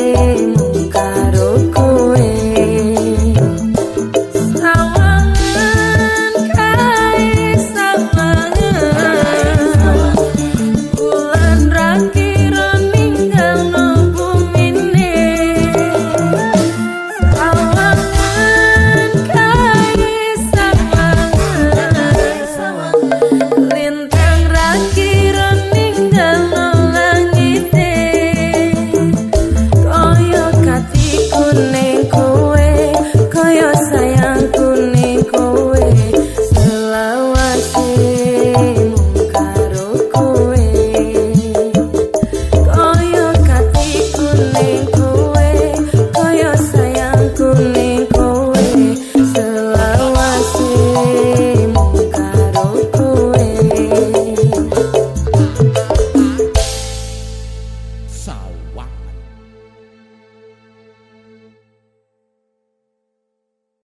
mm.